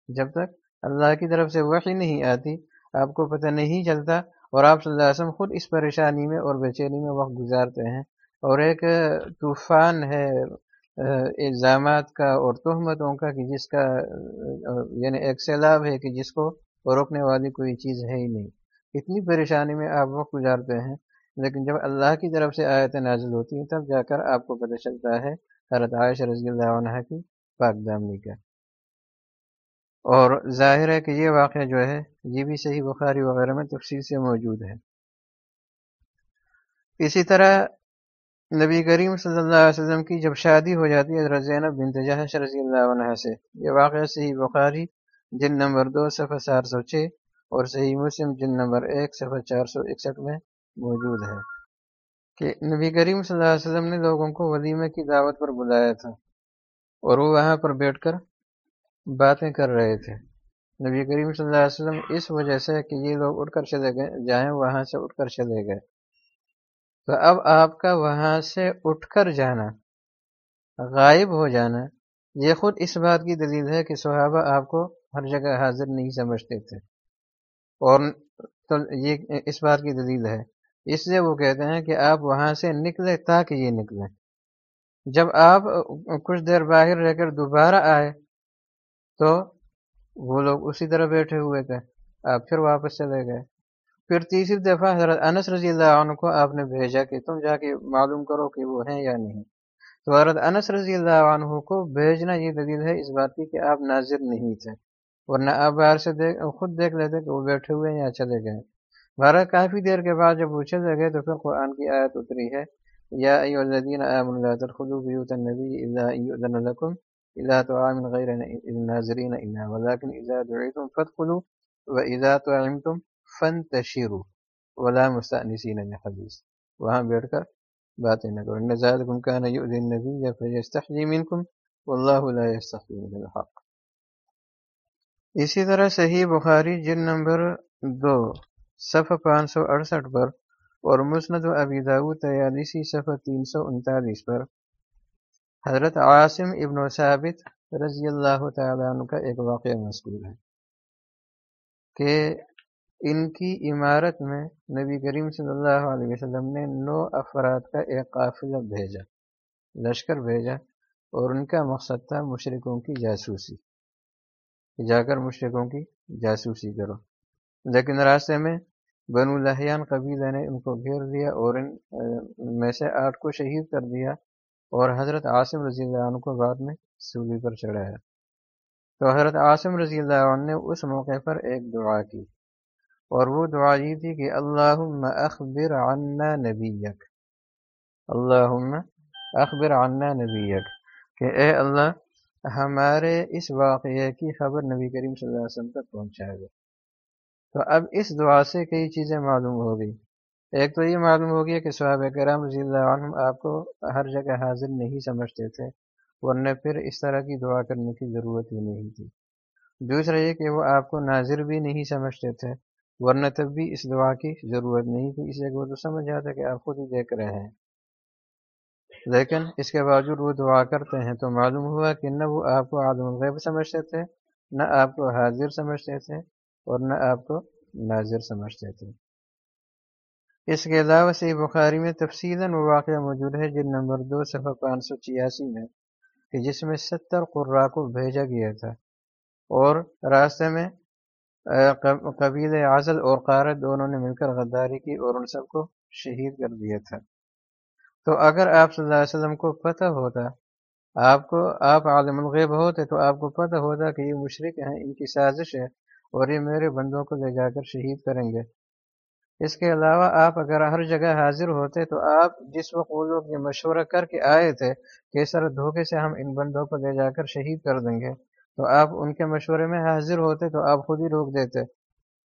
A: جب تک اللہ کی طرف سے وحی نہیں آتی، آپ کو پتہ نہیں چلتا۔ اور آپ صلی اللہ علیہ وسلم خود اس پریشانی میں اور بے چینی میں وقت گزارتے ہیں۔ اور ایک طوفان ہے الزامات کا اور تہمتوں کا کہ جس کا یعنی ایک سیلاب ہے کہ جس کو اور روکنے والی کوئی چیز ہے ہی نہیں۔ اتنی پریشانی میں آپ وقت گزارتے ہیں، لیکن جب اللہ کی طرف سے آیت نازل ہوتی ہیں، تب جا کر آپ کو پتہ چلتا ہے حضرت عائش رضی اللہ عنہ کی پاک دامنی کا۔ اور ظاہر ہے کہ یہ واقعہ جو ہے، یہ بھی صحیح بخاری وغیرہ میں تفصیل سے موجود ہے۔ اسی طرح نبی کریم صلی اللہ علیہ وسلم کی جب شادی ہو جاتی ہے حضرت زینب بنت جہش رضی اللہ عنہ سے، یہ واقعہ صحیح بخاری جن نمبر دو، صفحہ چار سو چھ اور صحیح مسلم جن نمبر ایک، صفحہ چار سو اکسٹھ میں موجود ہے کہ نبی کریم صلی اللہ علیہ وسلم نے لوگوں کو ولیمے کی دعوت پر بلایا تھا اور وہ وہاں پر بیٹھ کر باتیں کر رہے تھے۔ نبی کریم صلی اللہ علیہ وسلم اس وجہ سے کہ یہ لوگ اٹھ کر چلے گئے، جائیں وہاں سے اٹھ کر چلے گئے۔ تو اب آپ کا وہاں سے اٹھ کر جانا، غائب ہو جانا، یہ خود اس بات کی دلیل ہے کہ صحابہ آپ کو ہر جگہ حاضر نہیں سمجھتے تھے۔ اور تو یہ اس بات کی دلیل ہے۔ اس لیے وہ کہتے ہیں کہ آپ وہاں سے نکلے تاکہ یہ نکلے جب آپ کچھ دیر باہر رہ کر دوبارہ آئے تو وہ لوگ اسی طرح بیٹھے ہوئے تھے۔ آپ پھر واپس چلے گئے۔ پھر تیسری دفعہ حضرت انس رضی اللہ عنہ کو آپ نے بھیجا کہ تم جا کے معلوم کرو کہ وہ ہیں یا نہیں۔ تو حضرت انس رضی اللہ عنہ کو بھیجنا یہ دلیل ہے اس بات کی کہ آپ ناظر نہیں تھے۔ ورنہ آپ باہر سے دیکھ، خود دیکھ لیتے کہ وہ بیٹھے ہوئے ہیں یا چلے گئے بارہ کافی دیر کے بعد جب وہ چلے تو پھر قرآن کی آیت اتری ہے، یا ایو الذین آمنوا لا تدخلوا بیوت النبی الا ان یؤذن لكم الا طعام غیر الناظرین الا ولكن اذا دعیتم فادخلوا واذا طعمتم فانتشروا ولا مستأنسین لحدیث وہاں بیٹھ کر باتیں نہ کرو۔ ان ذالکم کان یؤذی النبی فیستحیی منکم واللہ لا يستحي من الحق۔ اسی طرح صحیح بخاری جن نمبر دو، صفحہ پانچ سو اڑسٹھ پر اور مسند و ابی داود تیالیسی، صفحہ تین سو انتالیس پر۔ حضرت عاصم ابن و ثابت رضی اللہ تعالیٰ عنہ کا ایک واقعہ مذکور ہے کہ ان کی عمارت میں نبی کریم صلی اللہ علیہ وسلم نے نو افراد کا ایک قافلہ بھیجا، لشکر بھیجا اور ان کا مقصد تھا مشرقوں کی جاسوسی۔ جا کر مشرقوں کی جاسوسی کرو۔ لیکن راستے میں بنو لحیان قبیلہ نے ان کو گھیر دیا اور ان میں سے آٹھ کو شہید کر دیا اور حضرت عاصم رضی اللہ عنہ کو بعد میں سولی پر چڑھایا۔ تو حضرت عاصم رضی اللہ عنہ نے اس موقع پر ایک دعا کی اور وہ دعا یہ تھی کہ اللہم اخبر عنا نبیک۔ اللہم اخبر عنا نبیک کہ اے اللہ ہمارے اس واقعے کی خبر نبی کریم صلی اللہ علیہ وسلم تک پہنچائے گا تو اب اس دعا سے کئی چیزیں معلوم ہو گئی۔ ایک تو یہ معلوم ہو گیا کہ صحابہ کرام رضی اللہ عنہ آپ کو ہر جگہ حاضر نہیں سمجھتے تھے، ورنہ پھر اس طرح کی دعا کرنے کی ضرورت ہی نہیں تھی۔ دوسرا یہ کہ وہ آپ کو ناظر بھی نہیں سمجھتے تھے، ورنہ تب بھی اس دعا کی ضرورت نہیں تھی۔ اسے وہ تو سمجھ آتا کہ آپ خود ہی دیکھ رہے ہیں۔ لیکن اس کے باوجود وہ دعا کرتے ہیں تو معلوم ہوا کہ نہ وہ آپ کو عالم الغیب سمجھتے تھے، نہ آپ کو حاضر سمجھتے تھے اور نہ آپ کو ناظر سمجھتے تھے۔ اس کے علاوہ سے بخاری میں تفصیل وہ واقعہ موجود ہے جن نمبر دو، صفحہ پانچ سو چھیاسی میں، کہ جس میں ستر قرا کو بھیجا گیا تھا اور راستے میں قبیل اعظل اور قارت دونوں نے مل کر غداری کی اور ان سب کو شہید کر دیا تھا۔ تو اگر آپ صلی اللہ علیہ وسلم کو پتہ ہوتا، آپ کو، آپ عالم الغیب ہوتے، تو آپ کو پتہ ہوتا کہ یہ مشرق ہیں، ان کی سازش ہے اور یہ میرے بندوں کو لے جا کر شہید کریں گے۔ اس کے علاوہ آپ اگر ہر جگہ حاضر ہوتے تو آپ جس وقت وہ لوگ یہ مشورہ کر کے آئے تھے کہ سر دھوکے سے ہم ان بندوں کو لے جا کر شہید کر دیں گے، تو آپ ان کے مشورے میں حاضر ہوتے تو آپ خود ہی روک دیتے۔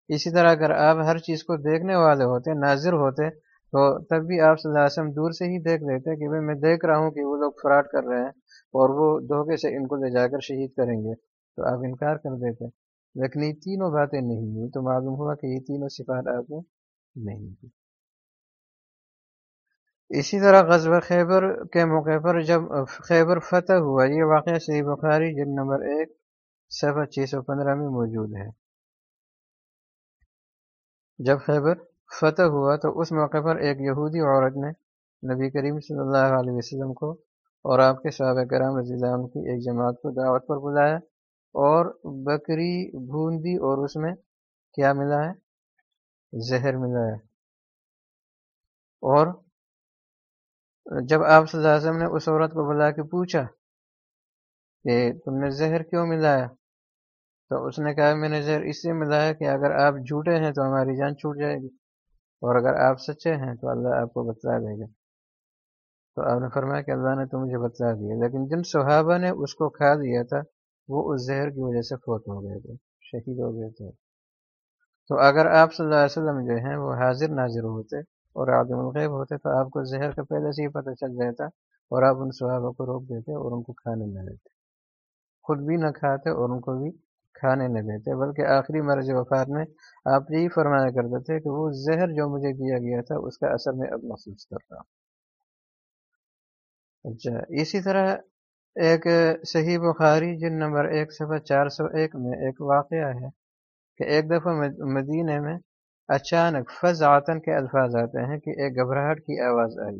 A: اسی طرح اگر آپ ہر چیز کو دیکھنے والے ہوتے، ناظر ہوتے تو تب بھی آپ صلی اللہ علیہ وسلم دور سے ہی دیکھ لیتے کہ بھائی میں دیکھ رہا ہوں کہ وہ لوگ فراڈ کر رہے ہیں اور وہ دھوکے سے ان کو لے جا کر شہید کریں گے۔ تو آپ انکار کر دیتے لیکن یہ تینوں باتیں نہیں ہوئی تو معلوم ہوا کہ یہ تینوں صفات آپ میں نہیں تھی اسی طرح غزب خیبر کے موقع پر جب خیبر فتح ہوا، یہ واقعہ صحیح بخاری جن نمبر ایک، صفحہ چھ سو پندرہ میں موجود ہے۔ جب خیبر فتح ہوا تو اس موقع پر ایک یہودی عورت نے نبی کریم صلی اللہ علیہ وسلم کو اور آپ کے صحابہ کرام رضی اللہ عنہ کی ایک جماعت کو دعوت پر بلایا اور بکری بھوندی اور اس میں کیا ملا ہے؟ زہر ملا ہے۔ اور جب آپ صلی اللہ علیہ وسلم نے اس عورت کو بلا کے پوچھا کہ تم نے زہر کیوں ملایا؟ تو اس نے کہا میں نے زہر اس سے ملایا کہ اگر آپ جھوٹے ہیں تو ہماری جان چھوٹ جائے گی۔ اور اگر آپ سچے ہیں تو اللہ آپ کو بتلا دے گا۔ تو آپ نے فرمایا کہ اللہ نے تو مجھے بتلا دیا، لیکن جن صحابہ نے اس کو کھا دیا تھا، وہ اس زہر کی وجہ سے فوت ہو گئے تھے، شہید ہو گئے تھے۔ تو اگر آپ صلی اللہ علیہ وسلم جو ہیں، وہ حاضر ناظر ہوتے اور عالم الغیب ہوتے، تو آپ کو زہر کا پہلے سے ہی پتہ چل جاتا اور آپ ان صحابہ کو روک دیتے اور ان کو کھانے نہ لیتے خود بھی نہ کھاتے اور ان کو بھی کھانے نہ دیتے بلکہ آخری مرض وفات میں آپ یہی فرمایا کرتے تھے کہ وہ زہر جو مجھے دیا گیا تھا، اس کا اثر میں اب محسوس کر رہا ہوں۔ اچھا اسی طرح ایک صحیح بخاری جن نمبر ایک، صفحہ چار سو ایک میں ایک واقعہ ہے کہ ایک دفعہ مدینہ میں اچانک فض آتن کے الفاظ آتے ہیں کہ ایک گھبراہٹ کی آواز آئی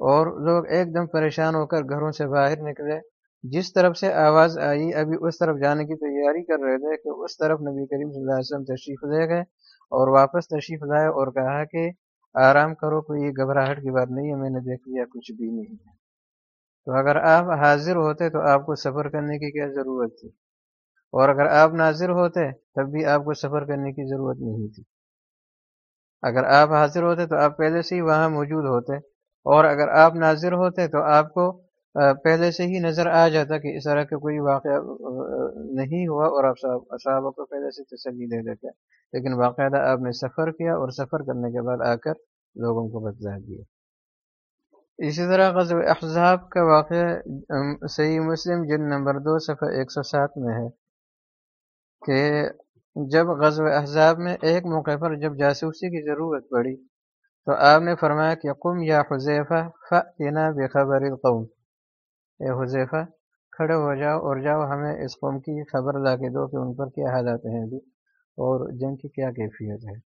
A: اور لوگ ایک دم پریشان ہو کر گھروں سے باہر نکلے۔ جس طرف سے آواز آئی، ابھی اس طرف جانے کی تیاری کر رہے تھے کہ اس طرف نبی کریم صلی اللہ علیہ وسلم تشریف لے گئے اور واپس تشریف لائے اور کہا کہ آرام کرو، کوئی گھبراہٹ کی بات نہیں ہے میں نے دیکھ لیا، کچھ بھی نہیں ہے۔ تو اگر آپ حاضر ہوتے تو آپ کو سفر کرنے کی کیا ضرورت تھی؟ اور اگر آپ ناظر ہوتے تب بھی آپ کو سفر کرنے کی ضرورت نہیں تھی۔ اگر آپ حاضر ہوتے تو آپ پہلے سے ہی وہاں موجود ہوتے اور اگر آپ ناظر ہوتے تو آپ کو پہلے سے ہی نظر آ جاتا کہ اس طرح کا کوئی واقعہ نہیں ہوا اور آپ صحابہ کو پہلے سے تسلی دے دیتے لیکن باقاعدہ آپ نے سفر کیا اور سفر کرنے کے بعد آ کر لوگوں کو بتلا دیا۔ اسی طرح غزو احزاب کا واقعہ صحیح مسلم جن نمبر دو، صفحہ ایک سو سات میں ہے کہ جب غزو احزاب میں ایک موقع پر جب جاسوسی کی ضرورت پڑی تو آپ نے فرمایا کہ قم یا حذیفہ فنا بے خبر القوم۔ اے حذیفہ، کھڑے ہو جاؤ اور جاؤ، ہمیں اس قوم کی خبر لا کے دو کہ ان پر کیا حالات ہیں ابھی اور جنگ کی کیا کیفیت ہے۔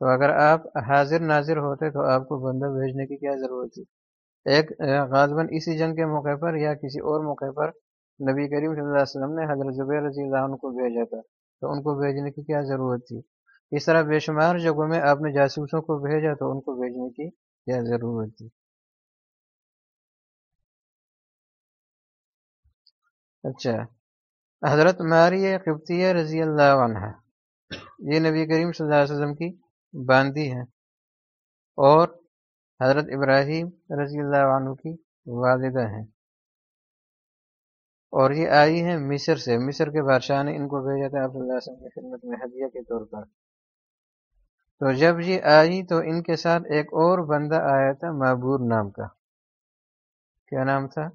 A: تو اگر آپ حاضر ناظر ہوتے تو آپ کو بندہ بھیجنے کی کیا ضرورت تھی؟ ایک غازباً اسی جنگ کے موقع پر یا کسی اور موقع پر نبی کریم صلی اللہ علیہ وسلم نے حضرت زبیر رضی اللہ عنہ کو بھیجا تھا تو ان کو بھیجنے کی کیا ضرورت تھی؟ اس طرح بے شمار جگہوں میں آپ نے جاسوسوں کو بھیجا تو ان کو بھیجنے کی کیا ضرورت تھی؟ اچھا۔ حضرت ماری قبطیہ رضی اللہ عنہ، یہ نبی کریم صلی اللہ علیہ وسلم کی باندی ہیں۔ اور حضرت ابراہیم رضی اللہ عنہ کی والدہ ہیں۔ اور یہ آئی ہیں مصر سے۔ مصر کے بادشاہ نے ان کو بھیجا تھا آپ اللہ وسلم کی خدمت میں ہدیہ کے طور پر۔ تو جب یہ آئی تو ان کے ساتھ ایک اور بندہ آیا تھا، معبور نام کا۔ کیا نام تھا؟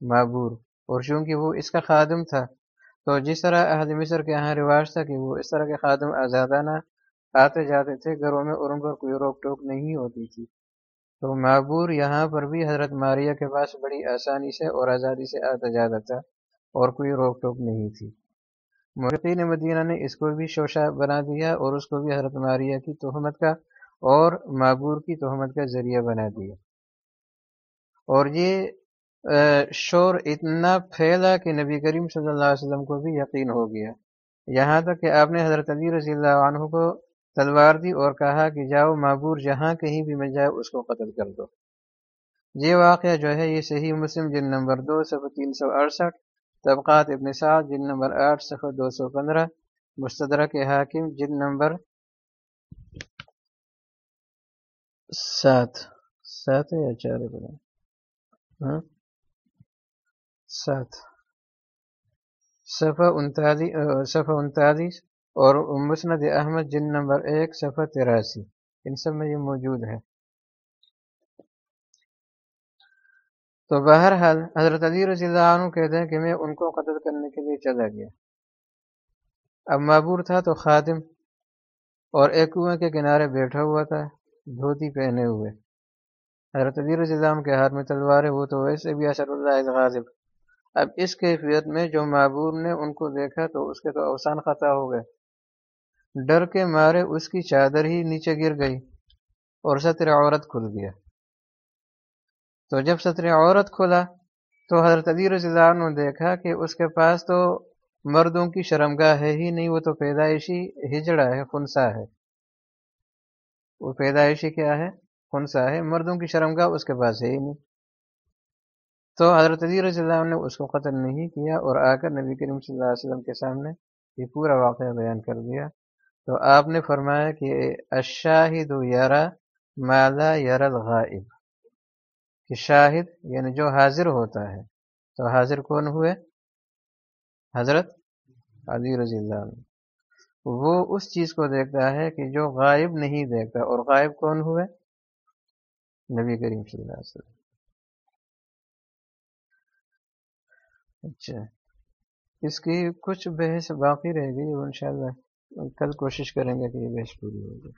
A: معبور۔ اور چونکہ وہ اس کا خادم تھا، تو جس طرح اہل مصر کے یہاں رواج تھا کہ وہ اس طرح کے خادم آزادانہ آتے جاتے تھے، گھروں میں اور ان پر کوئی روک ٹوک نہیں ہوتی تھی۔ تو معبور یہاں پر بھی حضرت ماریہ کے پاس بڑی آسانی سے اور آزادی سے آتا جاتا تھا اور کوئی روک ٹوک نہیں تھی۔ مرقین مدینہ نے اس کو بھی شوشہ بنا دیا اور اس کو بھی حضرت ماریہ کی تہمت کا اور معبور کی تہمت کا ذریعہ بنا دیا۔ اور یہ شور اتنا پھیلا کہ نبی کریم صلی اللہ علیہ وسلم کو بھی یقین ہو گیا۔ یہاں تک کہ آپ نے حضرت علی رضی اللہ عنہ کو تلوار دی اور کہا کہ جاؤ معبور جہاں کہیں بھی مل جائے اس کو قتل کر دو۔ یہ واقعہ جو ہے، یہ صحیح مسلم جن نمبر دو صفحہ تین سو اڑسٹھ، طبقات ابن سعد جن نمبر آٹھ صفحہ دو سو پندرہ مستدرہ کے حاکم جن نمبر سات۔ سات یا چار؟ ہاں؟ سات۔ صفحہ انتالیس صفحہ انتالیس اور مسند احمد جن نمبر ایک، صفحہ تراسی۔ ان سب میں یہ موجود ہے۔ تو بہرحال حضرت علی رضی اللہ عنہ کہتے ہیں کہ میں ان کو قتل کرنے کے لیے چلا گیا۔ اب معبور تھا تو خادم اور ایک کنویں کے کنارے بیٹھا ہوا تھا، دھوتی پہنے ہوئے۔ حضرت علی رضی اللہ عنہ کے ہاتھ میں تلوار ہے وہ تو ویسے بھی اثر اللہ غازب اب اس کیفیت میں جو معبور نے ان کو دیکھا تو اس کے تو اوسان خطا ہو گئے۔ ڈر کے مارے اس کی چادر ہی نیچے گر گئی اور سطر عورت کھل گیا۔ تو جب سطر عورت کھلا تو حضرت علی رضی اللہ عنہ دیکھا کہ اس کے پاس تو مردوں کی شرمگاہ ہے ہی نہیں، وہ تو پیدائشی ہجڑا ہے خنسا ہے۔ وہ پیدائشی کیا ہے؟ خنسا ہے، مردوں کی شرمگاہ اس کے پاس ہے ہی نہیں۔ تو حضرت علی رضی اللہ عنہ نے اس کو قتل نہیں کیا اور آ کر نبی کریم صلی اللہ علیہ وسلم کے سامنے یہ پورا واقعہ بیان کر دیا۔ تو آپ نے فرمایا کہ اشاہد یارا مالا یار الغائب۔ کہ شاہد یعنی جو حاضر ہوتا ہے۔ تو حاضر کون ہوئے؟ حضرت علی رضی اللہ عنہ۔ وہ اس چیز کو دیکھتا ہے کہ جو غائب نہیں دیکھتا اور غائب کون ہوئے؟ نبی کریم صلی اللہ علیہ وسلم۔ اچھا۔ اس کی کچھ بحث باقی رہے گی وہ انشاءاللہ کل کوشش کریں گے کہ یہ بحث پوری ہوگی